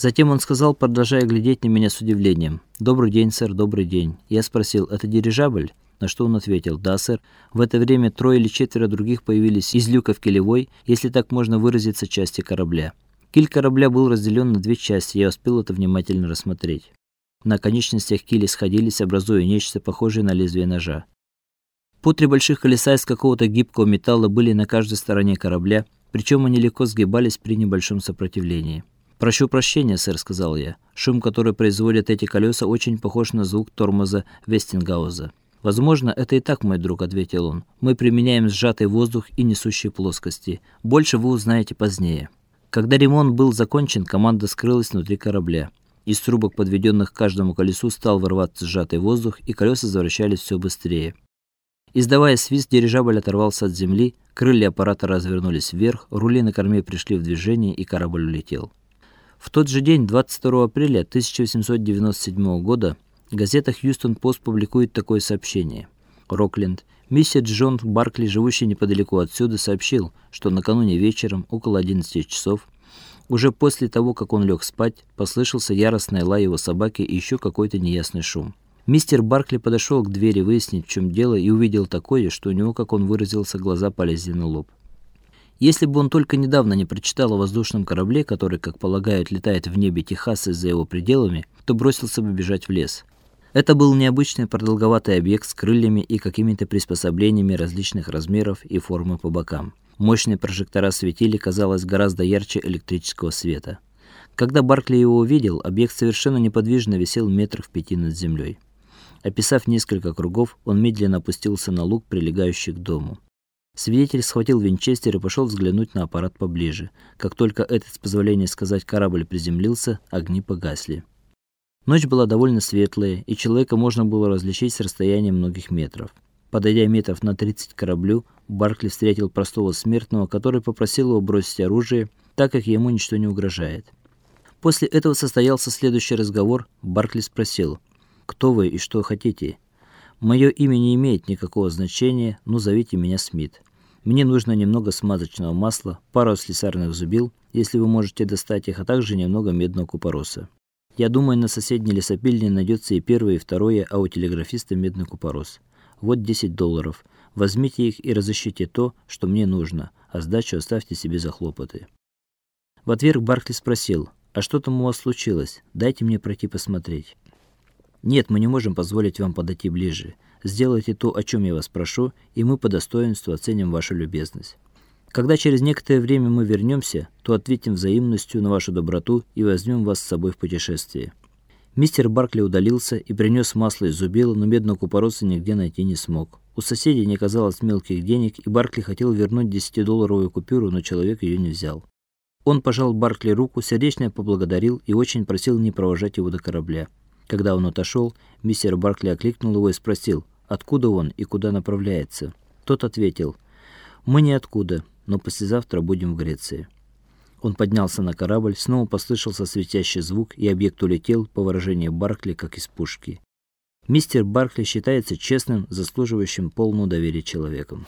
Затем он сказал, продолжая глядеть на меня с удивлением: "Добрый день, сэр, добрый день". Я спросил: "Это дирижабль?" На что он ответил: "Да, сэр". В это время трое или четверо других появились из люка в килевой, если так можно выразиться, части корабля. Киль корабля был разделен на две части, я успел это внимательно рассмотреть. На конечностях киля сходились, образуя нечто похожее на лезвие ножа. По три больших колеса из какого-то гибкого металла были на каждой стороне корабля, причем они легко сгибались при небольшом сопротивлении. "Прошу прощения, сэр", сказал я. "Шум, который производят эти колеса, очень похож на звук тормоза Вестингауза". "Возможно, это и так, мой друг", ответил он. "Мы применяем сжатый воздух и несущие плоскости. Больше вы узнаете позднее". Когда ремонт был закончен, команда скрылась внутри корабля. Из трубок, подведенных к каждому колесу, стал вырываться сжатый воздух, и колеса завращались все быстрее. Издавая свист, дирижабль оторвался от земли, крылья аппарата развернулись вверх, рули на корме пришли в движение, и корабль улетел. В тот же день, 22 апреля 1897 года, газета Хьюстон-Пост публикует такое сообщение. Рокленд, миссис Джон Баркли, живущий неподалеку отсюда, сообщил, что накануне вечером, около 11 часов, уже после того, как он лег спать, послышался яростный лай его собаки и еще какой-то неясный шум. Мистер Баркли подошел к двери выяснить, в чем дело, и увидел такое, что у него, как он выразился, глаза полезли на лоб. Если бы он только недавно не прочитал о воздушном корабле, который, как полагают, летает в небе Техаса за его пределами, то бросился бы бежать в лес. Это был необычный продолговатый объект с крыльями и какими-то приспособлениями различных размеров и формы по бокам. Мощные прожектора светили, казалось, гораздо ярче электрического света. Когда Баркли его увидел, объект совершенно неподвижно висел метрах в пяти над землей. Описав несколько кругов, он медленно опустился на луг, прилегающий к дому. Свидетель схватил винчестер и пошел взглянуть на аппарат поближе. Как только этот, с позволения сказать, корабль приземлился, огни погасли. Ночь была довольно светлая, и человека можно было различить с расстояния многих метров. Подойдя метров на 30 к кораблю, Баркли встретил простого смертного, который попросил его бросить оружие, так как ему ничто не угрожает. После этого состоялся следующий разговор. Баркли спросил: "Кто вы и что хотите?" Мое имя не имеет никакого значения, но зовите меня Смит. Мне нужно немного смазочного масла, пару слесарных зубил, если вы можете достать их, а также немного медного купороса. Я думаю, на соседней лесопильне найдется и первое, и второе, а у телеграфиста медный купорос. Вот 10 долларов. Возьмите их и разыщите то, что мне нужно, а сдачу оставьте себе за хлопоты. В ответ Баркли спросил: "А что там у вас случилось? Дайте мне пройти посмотреть". Нет, мы не можем позволить вам подойти ближе. Сделайте то, о чем я вас прошу, и мы по достоинству оценим вашу любезность. Когда через некоторое время мы вернемся, то ответим взаимностью на вашу доброту и возьмем вас с собой в путешествие. Мистер Баркли удалился и принес масло из зубила, но медного купороса нигде найти не смог. У соседей не оказалось мелких денег, и Баркли хотел вернуть 10-долларовую купюру, но человек ее не взял. Он пожал Баркли руку, сердечно поблагодарил и очень просил не провожать его до корабля. Когда он отошел, мистер Баркли окликнул его и спросил, откуда он и куда направляется. Тот ответил: "Мы не откуда, но послезавтра будем в Греции". Он поднялся на корабль, снова послышался светящий звук, и объект улетел, по выражению Баркли, как из пушки. Мистер Баркли считается честным, заслуживающим полного доверия человеком.